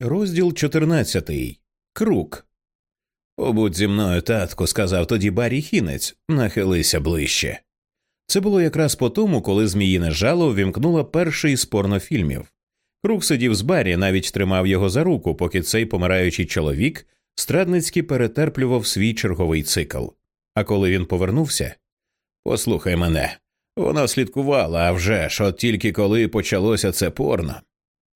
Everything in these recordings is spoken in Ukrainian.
Розділ 14. Крук. Побудь зі мною, татку, сказав тоді Барі Хінець, нахилися ближче. Це було якраз по тому, коли Зміїне жало ввімкнула перший з порнофільмів. Крук сидів з Барі, навіть тримав його за руку, поки цей помираючий чоловік страдницьки перетерплював свій черговий цикл. А коли він повернувся, послухай мене, вона слідкувала, а вже ж, от тільки коли почалося це порно.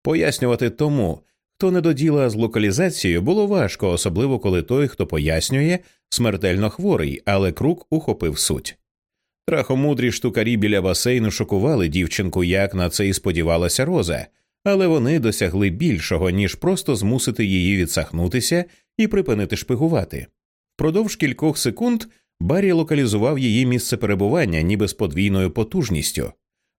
Пояснювати тому, хто не доділа з локалізацією, було важко, особливо коли той, хто пояснює, смертельно хворий, але крук ухопив суть. Трахомудрі штукарі біля басейну шокували дівчинку, як на це і сподівалася Роза, але вони досягли більшого, ніж просто змусити її відсахнутися і припинити шпигувати. Впродовж кількох секунд Баррі локалізував її місце перебування, ніби з подвійною потужністю.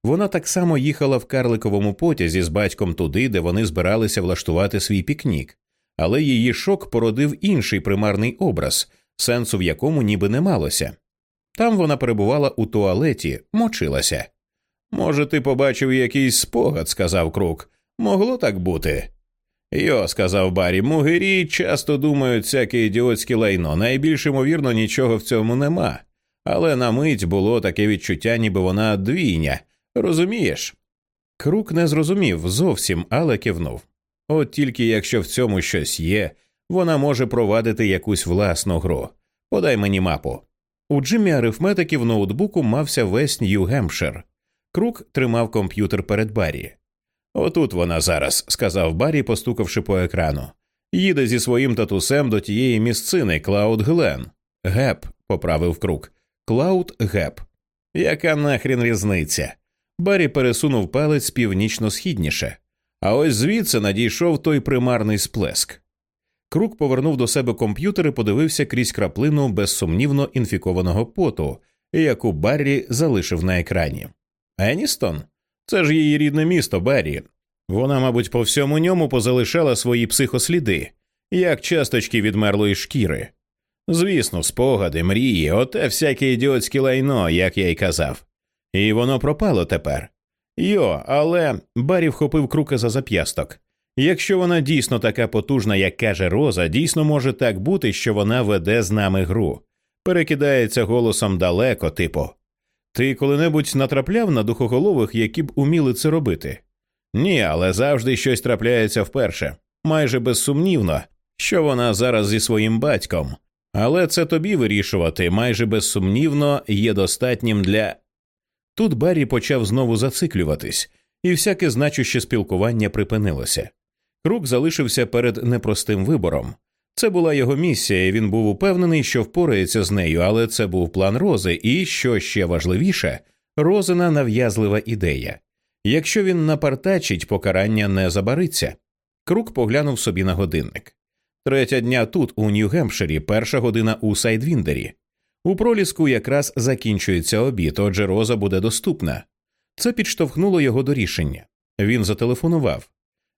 Вона так само їхала в карликовому потязі з батьком туди, де вони збиралися влаштувати свій пікнік, але її шок породив інший примарний образ, сенсу в якому ніби не малося. Там вона перебувала у туалеті, мочилася. Може, ти побачив якийсь спогад, сказав Крук. Могло так бути. Йо, сказав Баррі, мугирі часто думають всяке ідіотське лайно. Найбільш ймовірно, нічого в цьому нема. Але на мить було таке відчуття, ніби вона двійня. Розумієш? Крук не зрозумів зовсім, але кивнув. От тільки якщо в цьому щось є, вона може провадити якусь власну гру. Подай мені мапу. У Джиммі арифметики в ноутбуку мався весь Нью-Гемпшир. Крук тримав комп'ютер перед Баррі. Отут вона зараз, сказав Баррі, постукавши по екрану. Їде зі своїм татусем до тієї місцини Клауд Глен. Геп, поправив крук. Клауд Геп. Яка нахрін різниця? Баррі пересунув палець північно-східніше, а ось звідси надійшов той примарний сплеск. Крук повернув до себе комп'ютер і подивився крізь краплину безсумнівно інфікованого поту, яку Баррі залишив на екрані. Еністон? Це ж її рідне місто Баррі. Вона, мабуть, по всьому ньому позалишала свої психосліди, як часточки відмерлої шкіри. Звісно, спогади, мрії, оте всяке ідіотське лайно, як я й казав. І воно пропало тепер. Йо, але Барі вхопив крука за зап'ясток. Якщо вона дійсно така потужна, як каже Роза, дійсно може так бути, що вона веде з нами гру, перекидається голосом далеко, типу. Ти коли-небудь натрапляв на духоголових, які б уміли це робити? Ні, але завжди щось трапляється вперше. Майже безсумнівно, що вона зараз зі своїм батьком. Але це тобі вирішувати майже безсумнівно є достатнім для. Тут Баррі почав знову зациклюватись, і всяке значуще спілкування припинилося. Крук залишився перед непростим вибором. Це була його місія, і він був упевнений, що впорається з нею, але це був план Рози, і, що ще важливіше, Розина нав'язлива ідея. Якщо він напартачить, покарання не забариться. Крук поглянув собі на годинник. Третя дня тут, у Нью-Гемпширі, перша година у Сайдвіндері. У проліску якраз закінчується обід, отже, роза буде доступна. Це підштовхнуло його до рішення. Він зателефонував.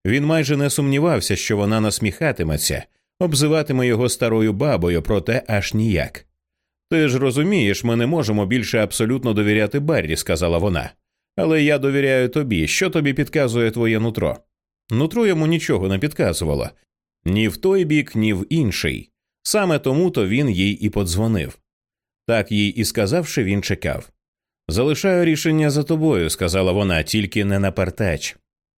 Він майже не сумнівався, що вона насміхатиметься, обзиватиме його старою бабою, проте аж ніяк. Ти ж розумієш, ми не можемо більше абсолютно довіряти Баррі, сказала вона. Але я довіряю тобі, що тобі підказує твоє нутро. Нутро йому нічого не підказувало ні в той бік, ні в інший. Саме тому то він їй і подзвонив. Так їй і сказавши, він чекав. Залишаю рішення за тобою, сказала вона, тільки не напертач.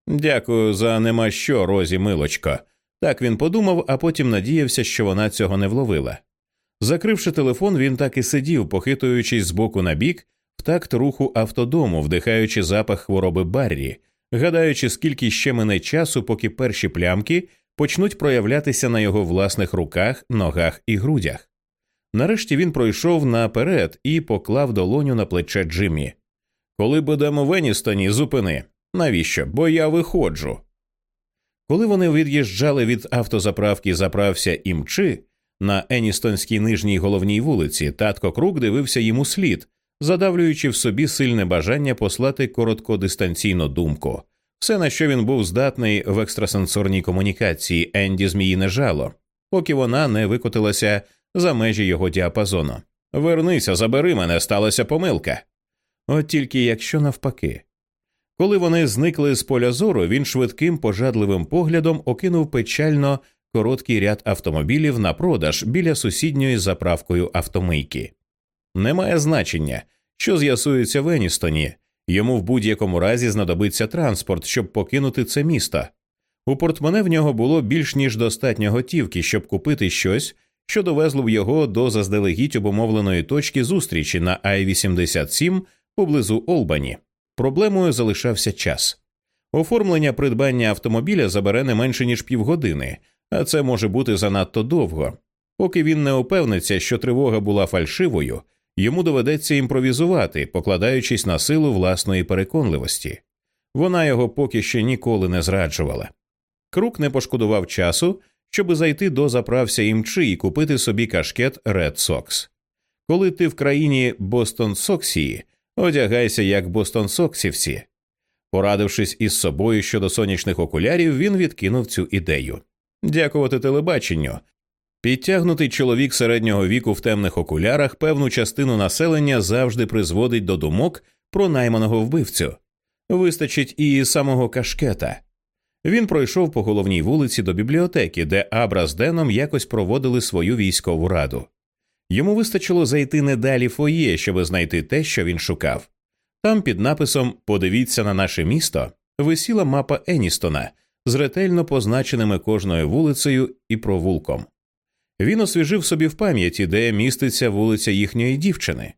Дякую за нема що, розі милочко. Так він подумав, а потім надіявся, що вона цього не вловила. Закривши телефон, він так і сидів, похитуючись з боку на бік, в такт руху автодому, вдихаючи запах хвороби Баррі, гадаючи, скільки ще мине часу, поки перші плямки почнуть проявлятися на його власних руках, ногах і грудях. Нарешті він пройшов наперед і поклав долоню на плече Джиммі. Коли будемо в Еністоні, зупини. Навіщо? Бо я виходжу. Коли вони від'їжджали від автозаправки заправся імчи на Еністонській нижній головній вулиці, татко Крук дивився йому слід, задавлюючи в собі сильне бажання послати короткодистанційну думку. Все, на що він був здатний в екстрасенсорній комунікації Енді Зміїне жало, поки вона не викотилася за межі його діапазону. Вернися, забери мене, сталася помилка. От тільки якщо навпаки. Коли вони зникли з поля зору, він швидким пожадливим поглядом окинув печально короткий ряд автомобілів на продаж біля сусідньої заправкою автомийки. Немає значення, що з'ясується в Еністоні, йому в будь-якому разі знадобиться транспорт, щоб покинути це місто. У портмоне в нього було більш ніж достатньо готівки, щоб купити щось, що довезло б його до заздалегідь обумовленої точки зустрічі на Ай 87 поблизу Олбані. Проблемою залишався час. Оформлення придбання автомобіля забере не менше ніж півгодини, а це може бути занадто довго. Поки він не упевниться, що тривога була фальшивою, йому доведеться імпровізувати, покладаючись на силу власної переконливості. Вона його поки що ніколи не зраджувала. Крук не пошкодував часу, щоби зайти до заправся імчи і купити собі кашкет Red Sox. Коли ти в країні Бостон Соксії, одягайся як Бостон Соксівці. Порадившись із собою щодо сонячних окулярів, він відкинув цю ідею. Дякувати телебаченню. Підтягнутий чоловік середнього віку в темних окулярах певну частину населення завжди призводить до думок про найманого вбивцю. Вистачить і самого кашкета. Він пройшов по головній вулиці до бібліотеки, де Абра з Деном якось проводили свою військову раду. Йому вистачило зайти не далі фоє, щоб знайти те, що він шукав. Там під написом Подивіться на наше місто висіла мапа Еністона з ретельно позначеними кожною вулицею і провулком. Він освіжив собі в пам'яті, де міститься вулиця їхньої дівчини.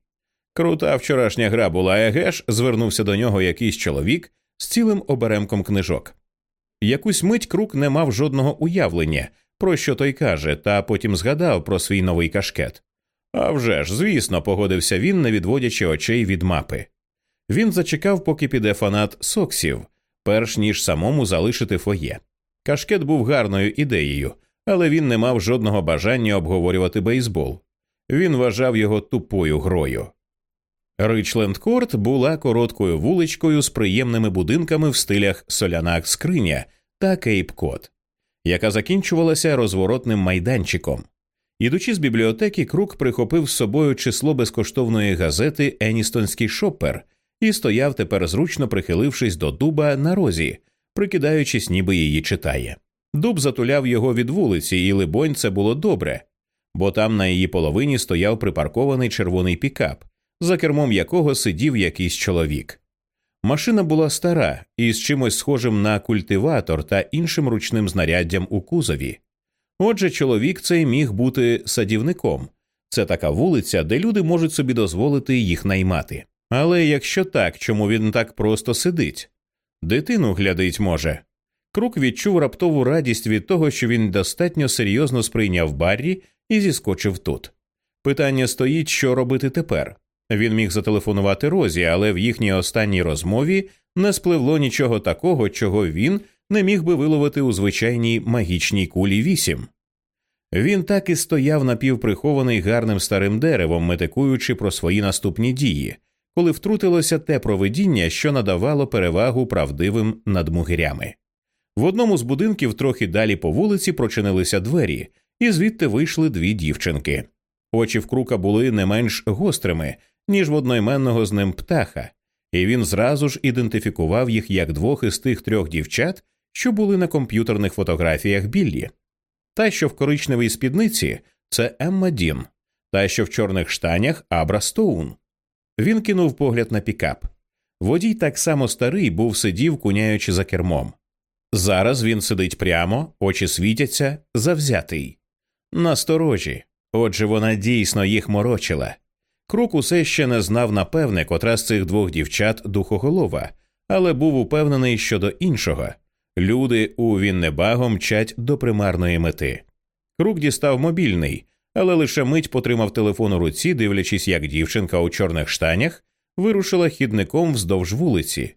Крута вчорашня гра була егеш, звернувся до нього якийсь чоловік з цілим оберемком книжок. Якусь мить крук не мав жодного уявлення, про що той каже, та потім згадав про свій новий кашкет. «А вже ж, звісно, погодився він, не відводячи очей від мапи. Він зачекав, поки піде фанат соксів, перш ніж самому залишити фоє. Кашкет був гарною ідеєю, але він не мав жодного бажання обговорювати бейсбол. Він вважав його тупою грою. Ричленд Корт була короткою вуличкою з приємними будинками в стилях соляна скриня та Кейп Кот, яка закінчувалася розворотним майданчиком. Ідучи з бібліотеки, Крук прихопив з собою число безкоштовної газети Еністонський шопер і стояв тепер зручно прихилившись до дуба на розі, прикидаючись, ніби її читає. Дуб затуляв його від вулиці, і, либонь, це було добре, бо там на її половині стояв припаркований червоний пікап, за кермом якого сидів якийсь чоловік. Машина була стара і з чимось схожим на культиватор та іншим ручним знаряддям у кузові. Отже, чоловік цей міг бути садівником. Це така вулиця, де люди можуть собі дозволити їх наймати. Але якщо так, чому він так просто сидить? Дитину глядить може. Крук відчув раптову радість від того, що він достатньо серйозно сприйняв Баррі і зіскочив тут. Питання стоїть, що робити тепер. Він міг зателефонувати Розі, але в їхній останній розмові не спливло нічого такого, чого він не міг би виловити у звичайній магічній кулі вісім. Він так і стояв напівприхований гарним старим деревом, метикуючи про свої наступні дії, коли втрутилося те провидіння, що надавало перевагу правдивим над мугирями. В одному з будинків трохи далі по вулиці прочинилися двері, і звідти вийшли дві дівчинки. Очі в крука були не менш гострими, ніж в одноіменного з ним птаха, і він зразу ж ідентифікував їх як двох із тих трьох дівчат, що були на комп'ютерних фотографіях Біллі. Та, що в коричневій спідниці, це Емма Дін, та, що в чорних штанях Абра Стоун. Він кинув погляд на пікап. Водій так само старий був сидів, куняючи за кермом. Зараз він сидить прямо, очі світяться, завзятий. Насторожі. Отже, вона дійсно їх морочила. Крук усе ще не знав напевне, котра з цих двох дівчат духоголова, але був упевнений щодо іншого люди у Віннебаго мчать до примарної мети. Крук дістав мобільний, але лише мить потримав телефон у руці, дивлячись, як дівчинка у чорних штанях вирушила хідником вздовж вулиці.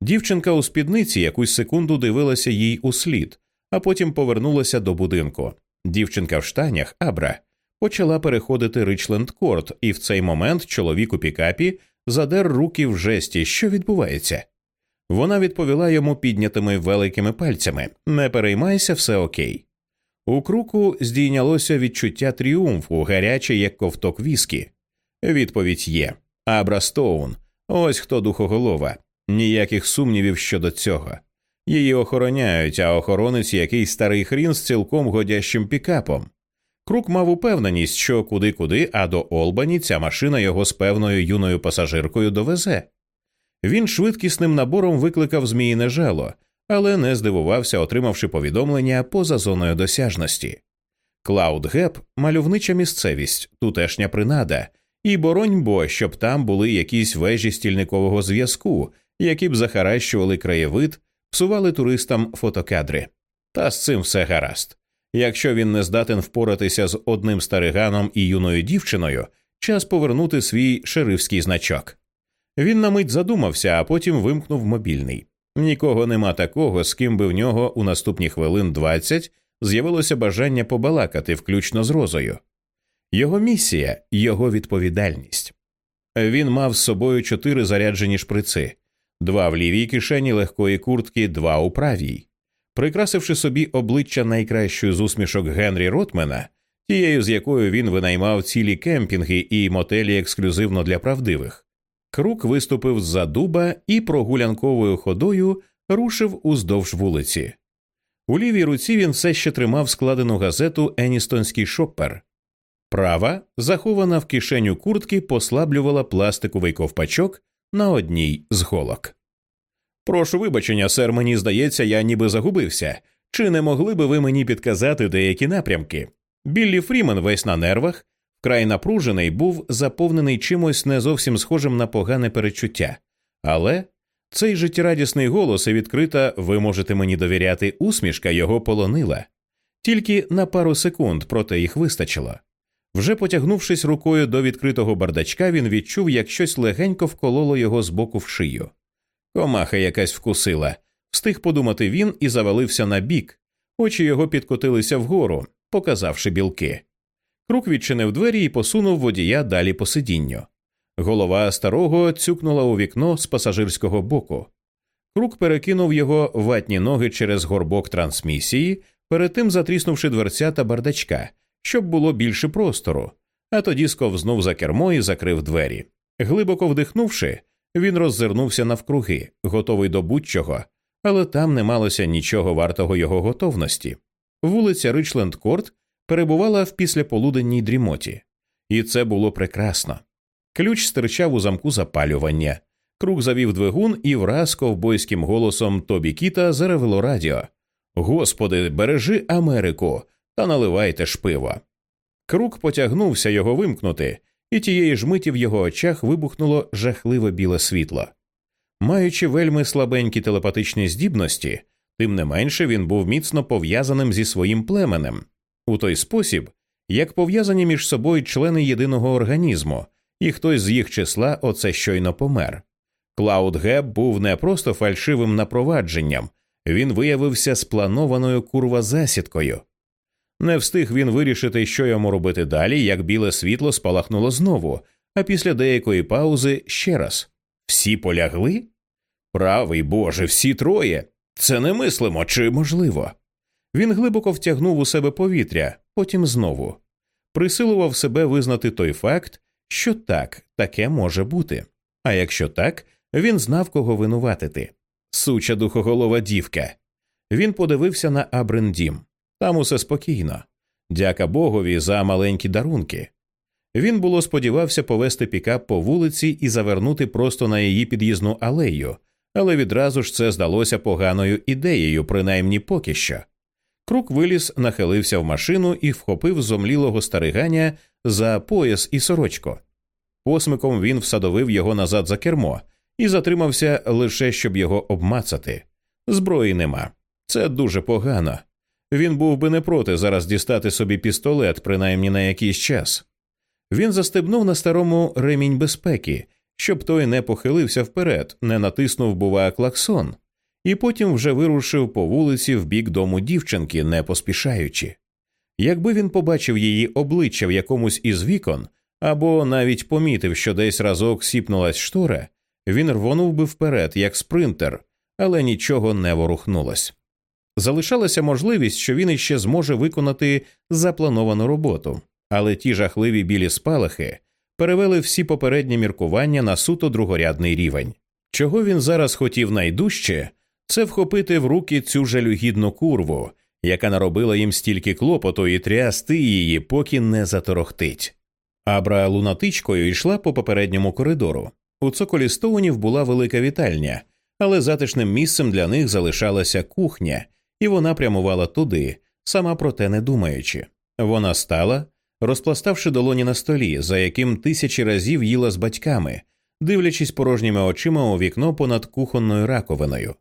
Дівчинка у спідниці якусь секунду дивилася їй у слід, а потім повернулася до будинку. Дівчинка в штанях, Абра, почала переходити Ричленд Корт, і в цей момент чоловік у пікапі задер руки в жесті, що відбувається. Вона відповіла йому піднятими великими пальцями Не переймайся, все окей. У круку здійнялося відчуття тріумфу, гаряче, як ковток віскі. Відповідь є Абра Стоун, ось хто духоголова. Ніяких сумнівів щодо цього. Її охороняють, а охоронець якийсь старий хрін з цілком годящим пікапом. Крук мав упевненість, що куди-куди, а до Олбані ця машина його з певною юною пасажиркою довезе. Він швидкісним набором викликав зміїне жало, але не здивувався, отримавши повідомлення поза зоною досяжності. Клауд Геп мальовнича місцевість, тутешня принада, і боронь бо, щоб там були якісь вежі стільникового зв'язку, які б захаращували краєвид, псували туристам фотокадри. Та з цим все гаразд. Якщо він не здатен впоратися з одним стариганом і юною дівчиною, час повернути свій шерифський значок. Він на мить задумався, а потім вимкнув мобільний. Нікого нема такого, з ким би в нього у наступні хвилин 20 з'явилося бажання побалакати, включно з розою. Його місія, його відповідальність. Він мав з собою чотири заряджені шприци, два в лівій кишені легкої куртки, два у правій. Прикрасивши собі обличчя найкращою з усмішок Генрі Ротмена, тією, з якою він винаймав цілі кемпінги і мотелі ексклюзивно для правдивих, крук виступив з за дуба і прогулянковою ходою рушив уздовж вулиці. У лівій руці він все ще тримав складену газету Еністонський шоппер. Права, захована в кишеню куртки, послаблювала пластиковий ковпачок на одній з голок. Прошу вибачення, сер, мені здається, я ніби загубився. Чи не могли би ви мені підказати деякі напрямки? Біллі Фрімен весь на нервах, вкрай напружений, був заповнений чимось не зовсім схожим на погане перечуття. Але цей життєрадісний голос і відкрита ви можете мені довіряти, усмішка його полонила. Тільки на пару секунд, проте їх вистачило. Вже потягнувшись рукою до відкритого бардачка, він відчув, як щось легенько вкололо його з боку в шию. Комаха якась вкусила. Встиг подумати він і завалився на бік. Очі його підкотилися вгору, показавши білки. Крук відчинив двері і посунув водія далі по сидінню. Голова старого цюкнула у вікно з пасажирського боку. Крук перекинув його ватні ноги через горбок трансмісії, перед тим затріснувши дверця та бардачка, щоб було більше простору, а тоді сковзнув за кермо і закрив двері. Глибоко вдихнувши, він роззирнувся навкруги, готовий до будь-чого, але там не малося нічого вартого його готовності. Вулиця Ричленд Корт перебувала в післяполуденній дрімоті, і це було прекрасно. Ключ стирчав у замку запалювання. Круг завів двигун і враз ковбойським голосом Тобі Кіта заревело радіо Господи, бережи Америку та наливайте ж пиво. Круг потягнувся його вимкнути, і тієї ж миті в його очах вибухнуло жахливе біле світло. Маючи вельми слабенькі телепатичні здібності, тим не менше він був міцно пов'язаним зі своїм племенем у той спосіб, як пов'язані між собою члени єдиного організму, і хтось з їх числа оце щойно помер. Клауд Геп був не просто фальшивим напровадженням, він виявився спланованою курва-засідкою. Не встиг він вирішити, що йому робити далі, як біле світло спалахнуло знову, а після деякої паузи ще раз всі полягли? Правий Боже, всі троє. Це не мислимо чи можливо. Він глибоко втягнув у себе повітря, потім знову присилував себе визнати той факт, що так, таке може бути. А якщо так, він знав, кого винуватити. Суча духоголова дівка. Він подивився на Абрендім. Там усе спокійно. Дяка Богові за маленькі дарунки. Він було сподівався повести пікап по вулиці і завернути просто на її під'їзну алею, але відразу ж це здалося поганою ідеєю, принаймні поки що. Крук виліз, нахилився в машину і вхопив зомлілого стариганя за пояс і сорочку. Посмиком він всадовив його назад за кермо і затримався лише щоб його обмацати. Зброї нема. Це дуже погано. Він був би не проти зараз дістати собі пістолет, принаймні на якийсь час. Він застебнув на старому ремінь безпеки, щоб той не похилився вперед, не натиснув, бува, клаксон, і потім вже вирушив по вулиці в бік дому дівчинки, не поспішаючи. Якби він побачив її обличчя в якомусь із вікон, або навіть помітив, що десь разок сіпнулась штора, він рвонув би вперед, як спринтер, але нічого не ворухнулось. Залишалася можливість, що він іще зможе виконати заплановану роботу, але ті жахливі білі спалахи перевели всі попередні міркування на суто другорядний рівень. Чого він зараз хотів найдужче, це вхопити в руки цю жалюгідну курву, яка наробила їм стільки клопоту і трясти її, поки не заторохтить. Абра лунатичкою йшла по попередньому коридору. У цоколі Стоунів була велика вітальня, але затишним місцем для них залишалася кухня, і вона прямувала туди, сама про те не думаючи. Вона стала, розпластавши долоні на столі, за яким тисячі разів їла з батьками, дивлячись порожніми очима у вікно понад кухонною раковиною.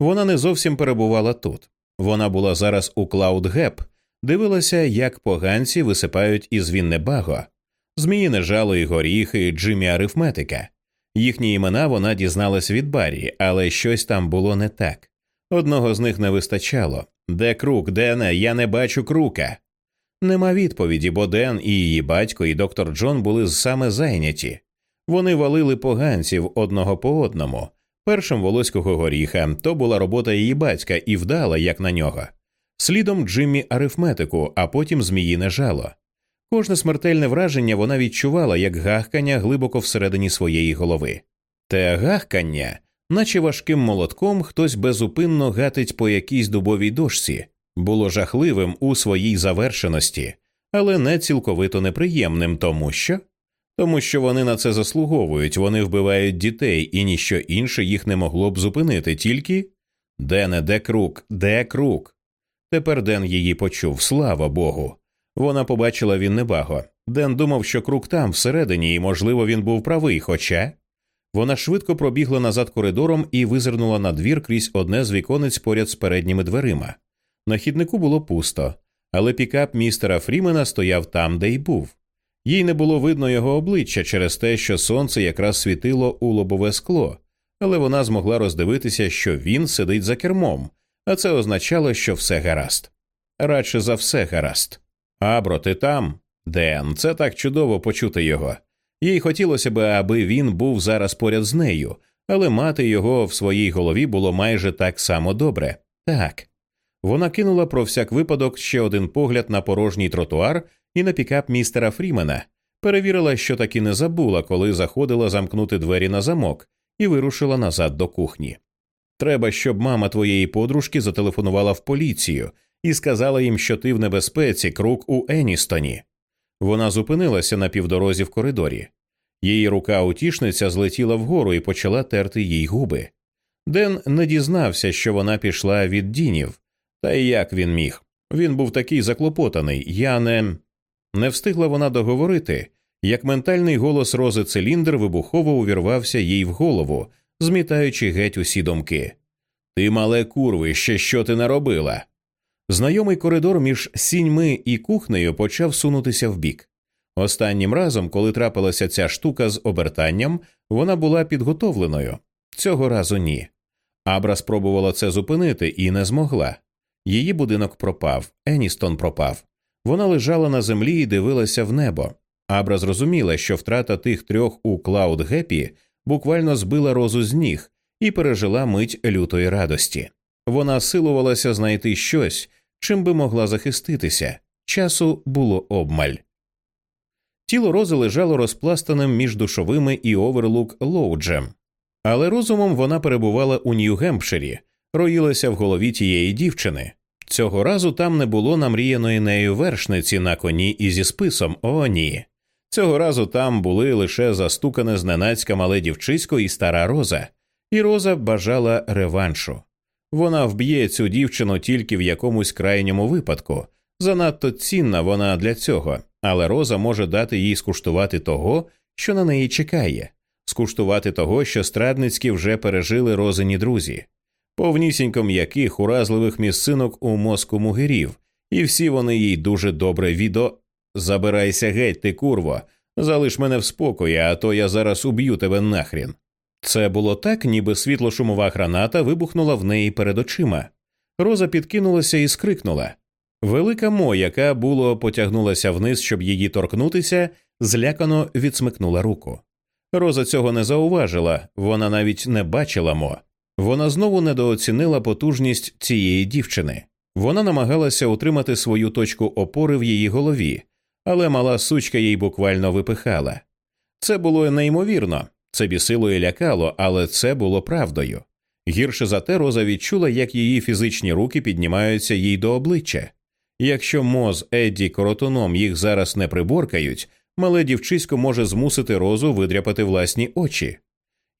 Вона не зовсім перебувала тут. Вона була зараз у Клауд Геп, дивилася, як поганці висипають із Віннебаго, зміїне жало і горіхи, Джиммі арифметика. Їхні імена вона дізналась від Баррі, але щось там було не так. Одного з них не вистачало. Де крук, Дене, я не бачу крука. Нема відповіді, бо Ден і її батько, і доктор Джон були саме зайняті. Вони валили поганців одного по одному. Першим волоського горіха то була робота її батька і вдала, як на нього. Слідом Джиммі арифметику, а потім зміїне жало. Кожне смертельне враження вона відчувала як гахкання глибоко всередині своєї голови. Те гахкання, наче важким молотком, хтось безупинно гатить по якійсь дубовій дошці, було жахливим у своїй завершеності, але не цілковито неприємним, тому що тому що вони на це заслуговують, вони вбивають дітей, і ніщо інше їх не могло б зупинити, тільки Дене, де крук, де крук. Тепер Ден її почув, слава Богу. Вона побачила він небаго. Ден думав, що крук там, всередині, і, можливо, він був правий, хоча. Вона швидко пробігла назад коридором і визирнула на двір крізь одне з віконець поряд з передніми дверима. На хіднику було пусто, але пікап містера Фрімена стояв там, де й був. Їй не було видно його обличчя через те, що сонце якраз світило у лобове скло, але вона змогла роздивитися, що він сидить за кермом, а це означало, що все гаразд. Радше за все гаразд. Абро, ти там? Ден, це так чудово почути його. Їй хотілося б, аби він був зараз поряд з нею, але мати його в своїй голові було майже так само добре. Так. Вона кинула про всяк випадок ще один погляд на порожній тротуар і на пікап містера Фрімена, перевірила, що таки не забула, коли заходила замкнути двері на замок, і вирушила назад до кухні. Треба, щоб мама твоєї подружки зателефонувала в поліцію і сказала їм, що ти в небезпеці круг у Еністоні. Вона зупинилася на півдорозі в коридорі. Її рука утішниця злетіла вгору і почала терти їй губи. Ден не дізнався, що вона пішла від Дінів, та й як він міг. Він був такий заклопотаний. Я не. Не встигла вона договорити, як ментальний голос Рози Циліндр вибухово увірвався їй в голову, змітаючи геть усі думки. Ти, мале курвище, що ти наробила? Знайомий коридор між сіньми і кухнею почав сунутися вбік. Останнім разом, коли трапилася ця штука з обертанням, вона була підготовленою. Цього разу ні. Абра спробувала це зупинити і не змогла. Її будинок пропав, Еністон пропав. Вона лежала на землі і дивилася в небо. Абра зрозуміла, що втрата тих трьох у Клауд Гепі буквально збила розу з ніг і пережила мить лютої радості. Вона силувалася знайти щось, чим би могла захиститися. Часу було обмаль. Тіло рози лежало розпластаним між душовими і Оверлук Лоджем, але розумом вона перебувала у Нью-Гемпширі, роїлася в голові тієї дівчини. Цього разу там не було намріяної нею вершниці на коні і зі списом. О, ні. Цього разу там були лише застукане зненацька мале дівчисько і стара роза, і роза бажала реваншу. Вона вб'є цю дівчину тільки в якомусь крайньому випадку. Занадто цінна вона для цього, але роза може дати їй скуштувати того, що на неї чекає, скуштувати того, що страдницькі вже пережили розині друзі повнісінько м'яких уразливих місцинок у мозку мугирів, і всі вони їй дуже добре відо. Забирайся геть, ти курво, залиш мене в спокої, а то я зараз уб'ю тебе нахрін. Це було так, ніби світло-шумова граната вибухнула в неї перед очима. Роза підкинулася і скрикнула. Велика Мо, яка було потягнулася вниз, щоб її торкнутися, злякано відсмикнула руку. Роза цього не зауважила, вона навіть не бачила Мо. Вона знову недооцінила потужність цієї дівчини. Вона намагалася утримати свою точку опори в її голові, але мала сучка їй буквально випихала. Це було неймовірно. Це бісило і лякало, але це було правдою. Гірше за те, Роза відчула, як її фізичні руки піднімаються їй до обличчя. Якщо Моз, Едді, коротуном їх зараз не приборкають, мале дівчисько може змусити розу видряпати власні очі.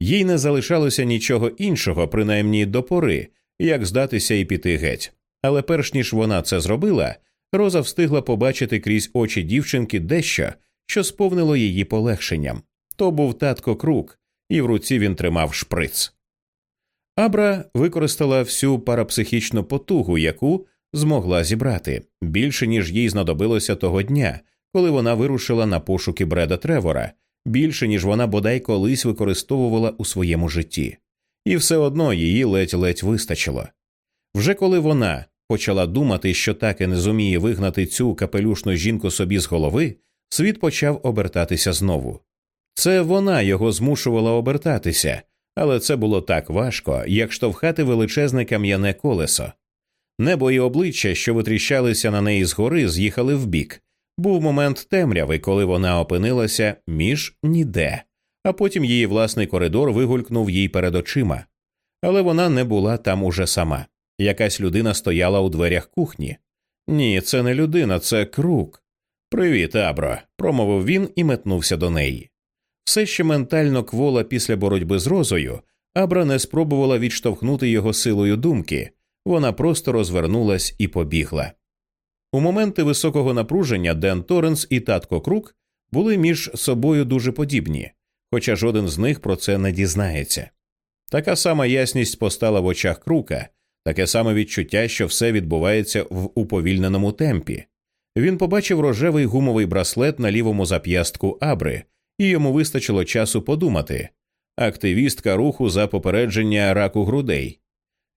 Їй не залишалося нічого іншого, принаймні до пори, як здатися і піти геть. Але перш ніж вона це зробила, Роза встигла побачити крізь очі дівчинки дещо, що сповнило її полегшенням. То був татко крук, і в руці він тримав шприц. Абра використала всю парапсихічну потугу, яку змогла зібрати більше ніж їй знадобилося того дня, коли вона вирушила на пошуки Бреда Тревора, більше ніж вона бодай колись використовувала у своєму житті, і все одно її ледь-ледь вистачило. Вже коли вона почала думати, що так і не зуміє вигнати цю капелюшну жінку собі з голови, світ почав обертатися знову. Це вона його змушувала обертатися, але це було так важко, як штовхати величезне кам'яне колесо. Небо і обличчя, що витріщалися на неї згори, з'їхали вбік. Був момент темряви, коли вона опинилася між ніде, а потім її власний коридор вигулькнув їй перед очима. Але вона не була там уже сама. Якась людина стояла у дверях кухні. Ні, це не людина, це крук. Привіт, Абро, промовив він і метнувся до неї. Все ще ментально квола після боротьби з розою, Абра не спробувала відштовхнути його силою думки, вона просто розвернулась і побігла. У моменти високого напруження Ден Торренс і татко Крук були між собою дуже подібні, хоча жоден з них про це не дізнається. Така сама ясність постала в очах крука, таке саме відчуття, що все відбувається в уповільненому темпі. Він побачив рожевий гумовий браслет на лівому зап'ястку Абри, і йому вистачило часу подумати активістка руху за попередження раку грудей.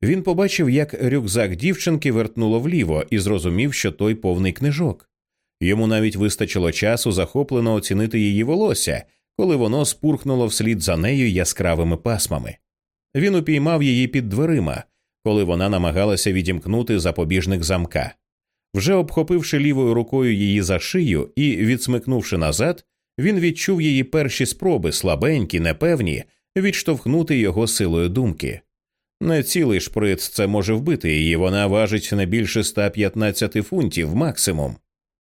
Він побачив, як рюкзак дівчинки вертнуло вліво і зрозумів, що той повний книжок. Йому навіть вистачило часу захоплено оцінити її волосся, коли воно спурхнуло вслід за нею яскравими пасмами. Він упіймав її під дверима, коли вона намагалася відімкнути запобіжник замка. Вже обхопивши лівою рукою її за шию і відсмикнувши назад, він відчув її перші спроби, слабенькі, непевні, відштовхнути його силою думки. Не цілий шприц це може вбити її, вона важить не більше 115 фунтів максимум.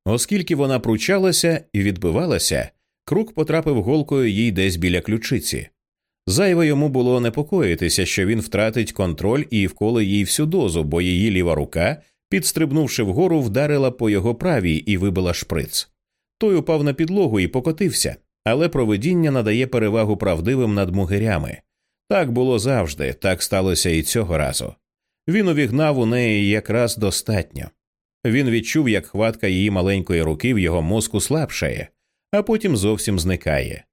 Оскільки вона пручалася і відбивалася, крук потрапив голкою їй десь біля ключиці. Зайве йому було непокоїтися, що він втратить контроль і вколе їй всю дозу, бо її ліва рука, підстрибнувши вгору, вдарила по його правій і вибила шприц. Той упав на підлогу і покотився, але проведіння надає перевагу правдивим над мугирями. Так було завжди, так сталося і цього разу. Він увігнав у неї якраз достатньо. Він відчув, як хватка її маленької руки в його мозку слабшає, а потім зовсім зникає.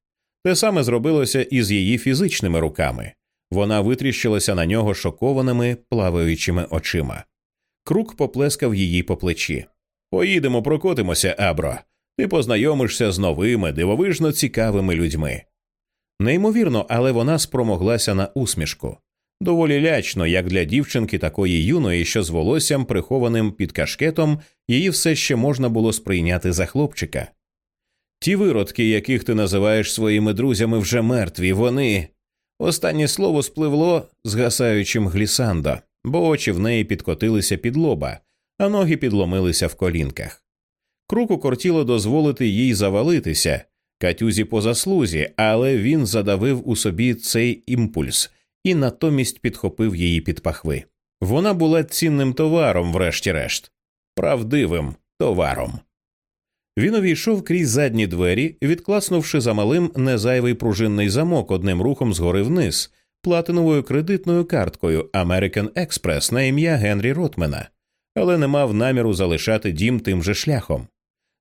Те саме зробилося і з її фізичними руками. Вона витріщилася на нього шокованими, плаваючими очима. Крук поплескав її по плечі. Поїдемо, прокотимося, Абро. Ти познайомишся з новими, дивовижно цікавими людьми. Неймовірно, але вона спромоглася на усмішку. Доволі лячно, як для дівчинки такої юної, що з волоссям, прихованим під кашкетом, її все ще можна було сприйняти за хлопчика. Ті виродки, яких ти називаєш своїми друзями, вже мертві, вони. Останнє слово спливло згасаючим глісандо, бо очі в неї підкотилися під лоба, а ноги підломилися в колінках. Круку кортіло дозволити їй завалитися, катюзі по заслузі, але він задавив у собі цей імпульс і натомість підхопив її під пахви. Вона була цінним товаром, врешті-решт, правдивим товаром. Він увійшов крізь задні двері, відкласнувши за малим незайвий пружинний замок одним рухом згори вниз, платиновою кредитною карткою American Express на ім'я Генрі Ротмена, але не мав наміру залишати дім тим же шляхом.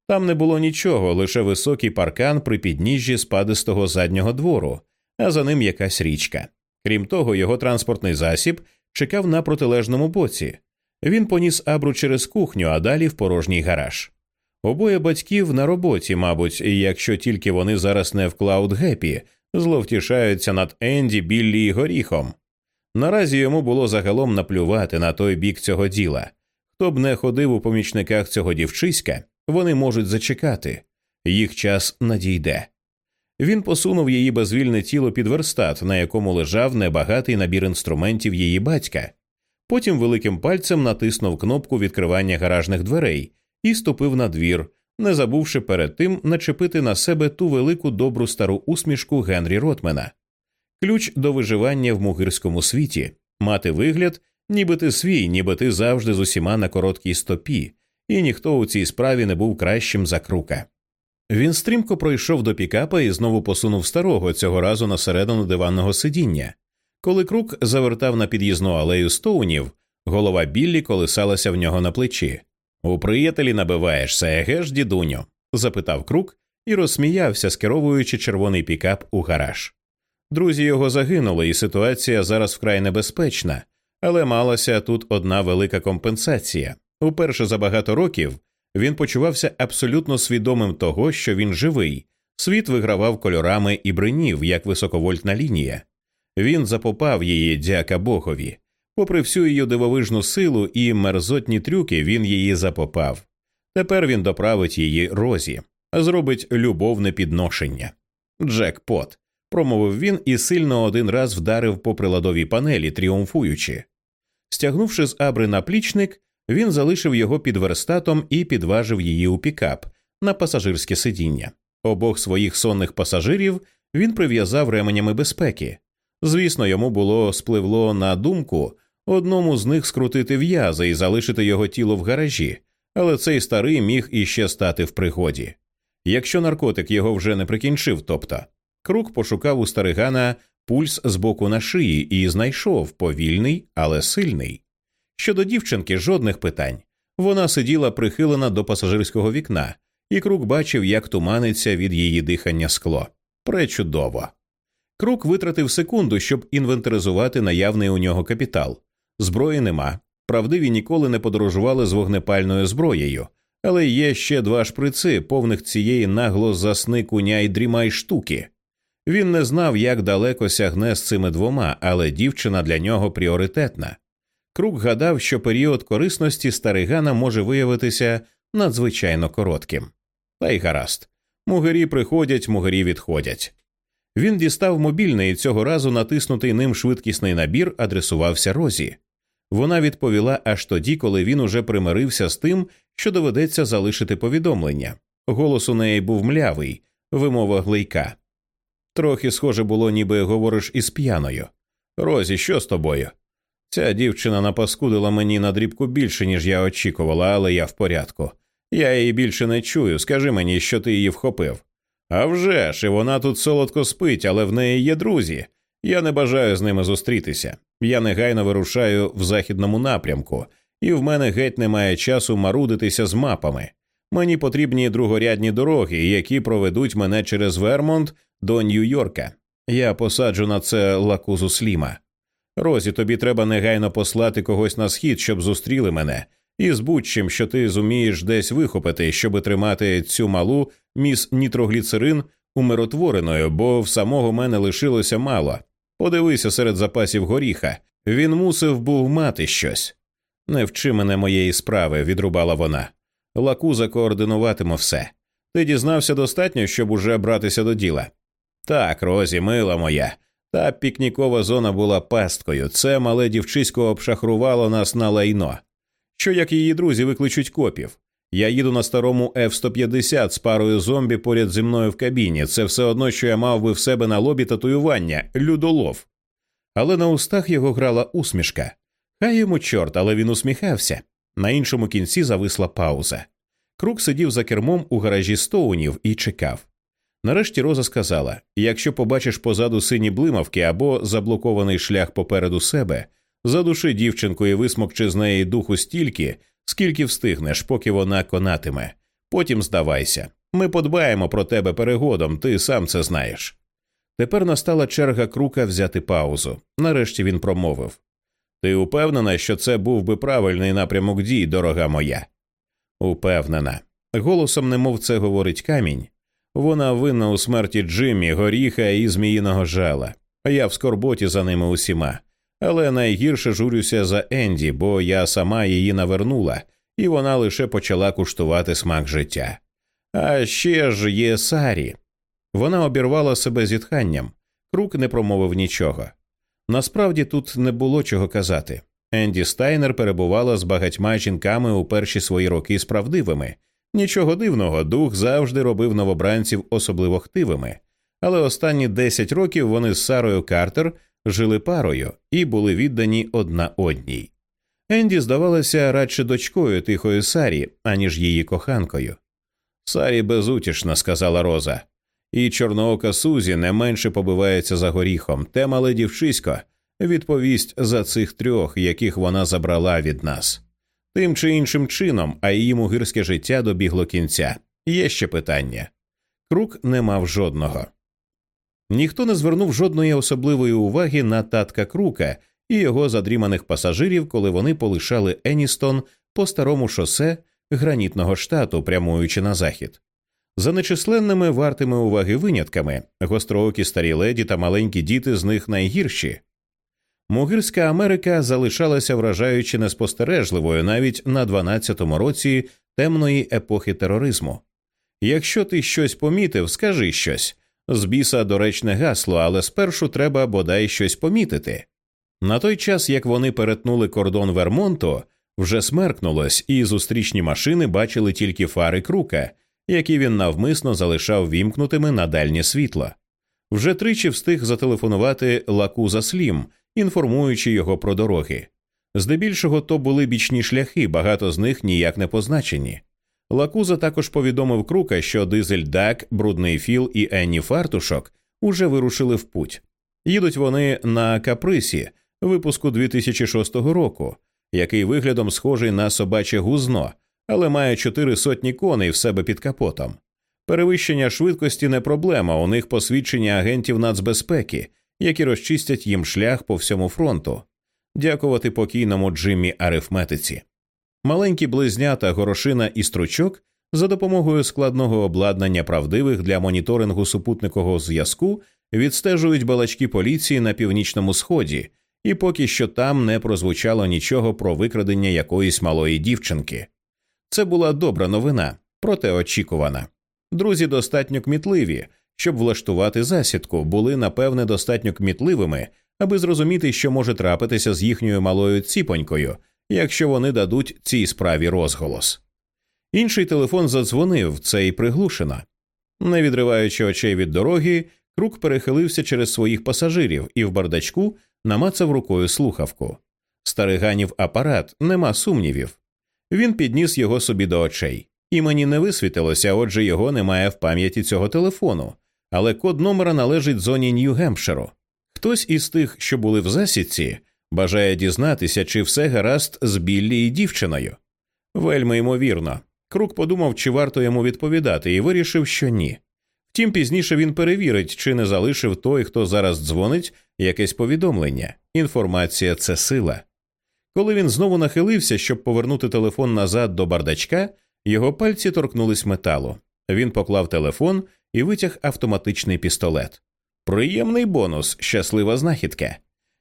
Там не було нічого, лише високий паркан при підніжжі спадистого заднього двору, а за ним якась річка. Крім того, його транспортний засіб чекав на протилежному боці. Він поніс абру через кухню, а далі в порожній гараж. Обоє батьків на роботі, мабуть, якщо тільки вони зараз не в Клаудгепі, зловтішаються над Енді, Біллі і горіхом. Наразі йому було загалом наплювати на той бік цього діла. Хто б не ходив у помічниках цього дівчиська, вони можуть зачекати їх час надійде. Він посунув її безвільне тіло під верстат, на якому лежав небагатий набір інструментів її батька. Потім великим пальцем натиснув кнопку відкривання гаражних дверей і ступив на двір, не забувши перед тим начепити на себе ту велику добру стару усмішку Генрі Ротмена. Ключ до виживання в мугирському світі мати вигляд, ніби ти свій, ніби ти завжди з усіма на короткій стопі, і ніхто у цій справі не був кращим за крука. Він стрімко пройшов до пікапа і знову посунув старого цього разу на середину диванного сидіння. Коли крук завертав на під'їзну алею стоунів, голова Біллі колисалася в нього на плечі. У приятелі набиваєшся, еге ж, дідуню? запитав крук і розсміявся, скеровуючи червоний пікап у гараж. Друзі його загинули, і ситуація зараз вкрай небезпечна, але малася тут одна велика компенсація. Уперше за багато років він почувався абсолютно свідомим того, що він живий. Світ вигравав кольорами і бринів, як високовольтна лінія. Він запопав її, дяка Богові. Попри всю її дивовижну силу і мерзотні трюки, він її запопав. Тепер він доправить її розі, зробить любовне підношення. Джекпот, промовив він і сильно один раз вдарив по приладовій панелі, тріумфуючи. Стягнувши з абри наплічник, він залишив його під верстатом і підважив її у пікап на пасажирське сидіння. Обох своїх сонних пасажирів він прив'язав ременями безпеки. Звісно, йому було спливло на думку одному з них скрутити в'язи і залишити його тіло в гаражі, але цей старий міг іще стати в пригоді. Якщо наркотик його вже не прикінчив, тобто крук пошукав у старигана пульс з боку на шиї і знайшов повільний, але сильний. Щодо дівчинки, жодних питань. Вона сиділа прихилена до пасажирського вікна, і крук бачив, як туманиться від її дихання скло. Пречудово. Крук витратив секунду, щоб інвентаризувати наявний у нього капітал. Зброї нема. Правдиві ніколи не подорожували з вогнепальною зброєю, але є ще два шприци, повних цієї нагло засни куня й дрімай штуки. Він не знав, як далеко сягне з цими двома, але дівчина для нього пріоритетна. Крук гадав, що період корисності старигана може виявитися надзвичайно коротким. Та й гаразд. Мугирі приходять, мугирі відходять. Він дістав мобільний і цього разу натиснутий ним швидкісний набір адресувався Розі. Вона відповіла аж тоді, коли він уже примирився з тим, що доведеться залишити повідомлення. Голос у неї був млявий, вимова глейка. Трохи схоже було, ніби говориш із п'яною. Розі, що з тобою? Ця дівчина напаскудила мені на дрібку більше, ніж я очікувала, але я в порядку. Я її більше не чую. Скажи мені, що ти її вхопив. «А вже ж, і вона тут солодко спить, але в неї є друзі. Я не бажаю з ними зустрітися. Я негайно вирушаю в західному напрямку, і в мене геть немає часу марудитися з мапами. Мені потрібні другорядні дороги, які проведуть мене через Вермонт до Нью-Йорка. Я посаджу на це лакузу сліма. Розі, тобі треба негайно послати когось на схід, щоб зустріли мене, і з будь-чим, що ти зумієш десь вихопити, щоби тримати цю малу міс нітрогліцерин умиротвореною, бо в самого мене лишилося мало. Подивися серед запасів горіха. Він мусив був мати щось. Не вчи мене моєї справи, відрубала вона. Лакуза координуватиме все. Ти дізнався достатньо, щоб уже братися до діла. Так, Розі, мила моя. Та пікнікова зона була пасткою. Це мале дівчисько обшахрувало нас на лайно. Що як її друзі викличуть копів? Я їду на старому F-150 з парою зомбі поряд зі мною в кабіні. Це все одно, що я мав би в себе на лобі татуювання людолов. Але на устах його грала усмішка. Хай йому чорт, але він усміхався. На іншому кінці зависла пауза. Крук сидів за кермом у гаражі Стоунів і чекав. Нарешті Роза сказала якщо побачиш позаду сині блимавки або заблокований шлях попереду себе, задуши дівчинку і висмокчи з неї духу стільки, скільки встигнеш, поки вона конатиме. Потім здавайся. Ми подбаємо про тебе перегодом, ти сам це знаєш. Тепер настала черга крука взяти паузу. Нарешті він промовив Ти упевнена, що це був би правильний напрямок дій, дорога моя? Упевнена. Голосом, немов це говорить камінь. Вона винна у смерті Джиммі, горіха і зміїного жала. Я в скорботі за ними усіма. Але найгірше журюся за Енді, бо я сама її навернула, і вона лише почала куштувати смак життя. А ще ж є Сарі. Вона обірвала себе зітханням, крук не промовив нічого. Насправді тут не було чого казати. Енді Стайнер перебувала з багатьма жінками у перші свої роки справдивими. Нічого дивного, дух завжди робив новобранців особливо хтивими, але останні 10 років вони з Сарою Картер жили парою і були віддані одна одній. Енді здавалася радше дочкою тихої Сарі, аніж її коханкою. Сарі безутішна, сказала Роза, і чорноока Сузі не менше побивається за горіхом, те мале дівчисько відповість за цих трьох, яких вона забрала від нас. Тим чи іншим чином, а її мугирське життя добігло кінця. Є ще питання. Крук не мав жодного. Ніхто не звернув жодної особливої уваги на татка Крука і його задріманих пасажирів, коли вони полишали Еністон по старому шосе гранітного штату, прямуючи на захід. За нечисленними вартими уваги винятками гостроокі старі леді та маленькі діти з них найгірші. Мугирська Америка залишалася вражаючи неспостережливою навіть на 12-му році темної епохи тероризму. Якщо ти щось помітив, скажи щось. З біса доречне гасло, але спершу треба бодай щось помітити. На той час, як вони перетнули кордон Вермонту, вже смеркнулось, і зустрічні машини бачили тільки фари крука, які він навмисно залишав вімкнутими на дальнє світло. Вже тричі встиг зателефонувати Лакуза Слім, інформуючи його про дороги. Здебільшого то були бічні шляхи, багато з них ніяк не позначені. Лакуза також повідомив Крука, що дизель Дак, Брудний Філ і Енні Фартушок уже вирушили в путь. Їдуть вони на Каприсі, випуску 2006 року, який виглядом схожий на собаче гузно, але має чотири сотні коней в себе під капотом. Перевищення швидкості не проблема, у них посвідчення агентів нацбезпеки, які розчистять їм шлях по всьому фронту, дякувати покійному Джиммі арифметиці. Маленькі близнята горошина і стручок за допомогою складного обладнання правдивих для моніторингу супутникового зв'язку відстежують балачки поліції на північному сході, і поки що там не прозвучало нічого про викрадення якоїсь малої дівчинки. Це була добра новина, проте очікувана. Друзі достатньо кмітливі, щоб влаштувати засідку, були напевне достатньо кмітливими, аби зрозуміти, що може трапитися з їхньою малою ціпонькою, якщо вони дадуть цій справі розголос. Інший телефон задзвонив це й приглушено. Не відриваючи очей від дороги, крук перехилився через своїх пасажирів і в бардачку намацав рукою слухавку. Стариганів апарат, нема сумнівів. Він підніс його собі до очей, і мені не висвітилося, отже, його немає в пам'яті цього телефону, але код номера належить зоні Нью-Гемпширу. Хтось із тих, що були в засідці, бажає дізнатися, чи все гаразд з Біллі і дівчиною. Вельми ймовірно. Крук подумав, чи варто йому відповідати, і вирішив, що ні. Втім, пізніше він перевірить, чи не залишив той, хто зараз дзвонить, якесь повідомлення. Інформація це сила. Коли він знову нахилився, щоб повернути телефон назад до бардачка, його пальці торкнулись металу. Він поклав телефон і витяг автоматичний пістолет. Приємний бонус, щаслива знахідка.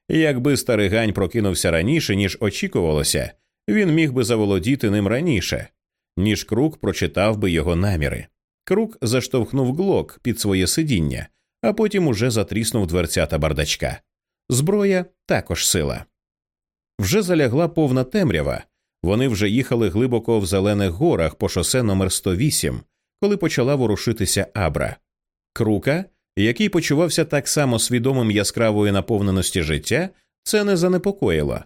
Якби старий гань прокинувся раніше, ніж очікувалося, він міг би заволодіти ним раніше, ніж крук прочитав би його наміри. Крук заштовхнув глок під своє сидіння, а потім уже затріснув дверцята бардачка. Зброя також сила. Вже залягла повна темрява. Вони вже їхали глибоко в зелених горах по шосе номер 108, коли почала ворушитися Абра. Крука, який почувався так само свідомим яскравої наповненості життя, це не занепокоїло.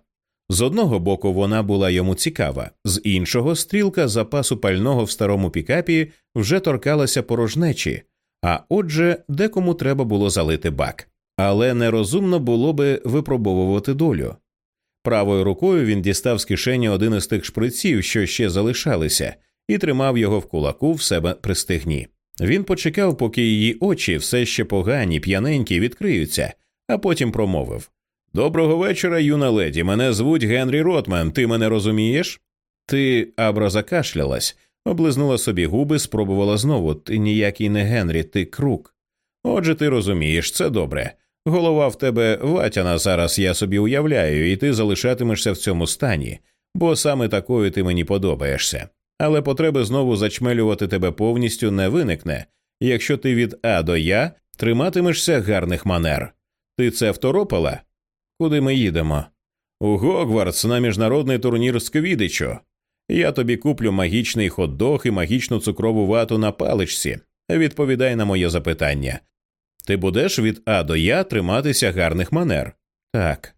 З одного боку вона була йому цікава, з іншого стрілка запасу пального в старому пікапі вже торкалася порожнечі, а отже, декому треба було залити бак. Але нерозумно було би випробовувати долю. Правою рукою він дістав з кишені один із тих шприців, що ще залишалися, і тримав його в кулаку в себе при стегні. Він почекав, поки її очі все ще погані, п'яненькі відкриються, а потім промовив Доброго вечора, юна леді. Мене звуть Генрі Ротман. Ти мене розумієш? Ти абра закашлялась, облизнула собі губи, спробувала знову. Ти ніякий не Генрі, ти крук. Отже, ти розумієш, це добре. Голова в тебе ватяна зараз, я собі уявляю, і ти залишатимешся в цьому стані, бо саме такою ти мені подобаєшся. Але потреби знову зачмелювати тебе повністю не виникне, якщо ти від А до Я триматимешся гарних манер. Ти це второпала? Куди ми їдемо? У Гогвардс на міжнародний турнір з Квідичу. Я тобі куплю магічний хот-дог і магічну цукрову вату на паличці. Відповідай на моє запитання. Ти будеш від А до Я триматися гарних манер? Так.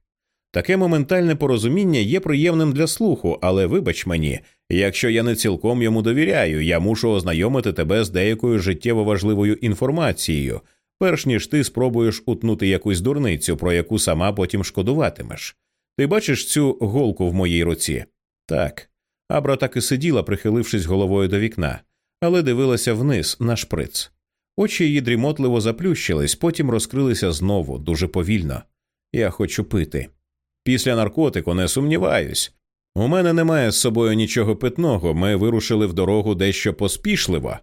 Таке моментальне порозуміння є приємним для слуху, але вибач мені, якщо я не цілком йому довіряю, я мушу ознайомити тебе з деякою життєво важливою інформацією, перш ніж ти спробуєш утнути якусь дурницю, про яку сама потім шкодуватимеш. Ти бачиш цю голку в моїй руці? Так. Абра так і сиділа, прихилившись головою до вікна, але дивилася вниз на шприц. Очі її дрімотливо заплющились, потім розкрилися знову дуже повільно. Я хочу пити. Після наркотику не сумніваюсь. У мене немає з собою нічого питного, ми вирушили в дорогу дещо поспішливо.